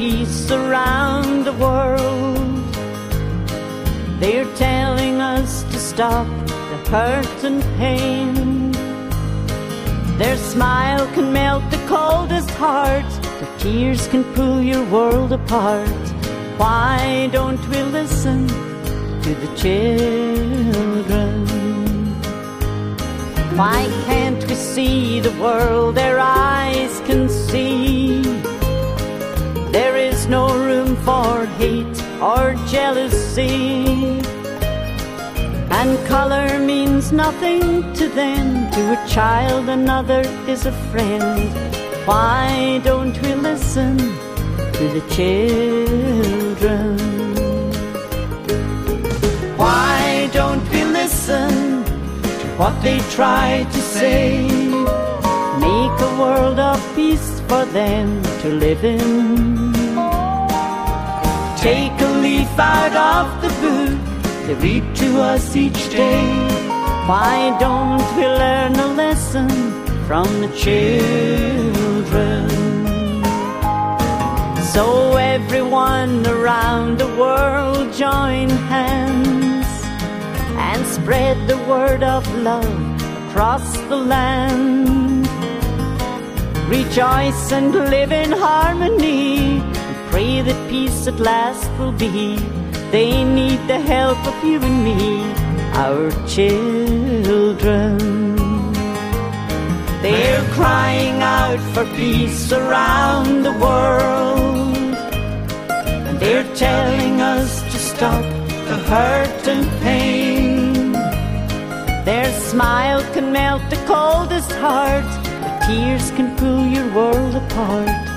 peace around the world. They're telling us to stop the hurt and pain. Their smile can melt the coldest heart. Their tears can pull your world apart. Why don't we listen to the children? Why can't we see the world their eyes can see? Or jealousy. And color means nothing to them. To a child, another is a friend. Why don't we listen to the children? Why don't we listen to what they try to say? Make a world of peace for them to live in. Take a leaf out of the book they read to us each day. Why don't we learn a lesson from the children? So everyone around the world join hands and spread the word of love across the land. Rejoice and live in harmony pray that peace at last will be. They need the help of you and me, our children. They're crying out for peace around the world. And they're telling us to stop the hurt and pain. Their smile can melt the coldest heart. Their tears can pull your world apart.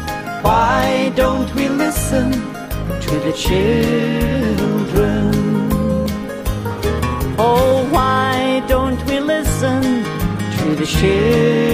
Why don't we listen to the children? Oh, why don't we listen to the children?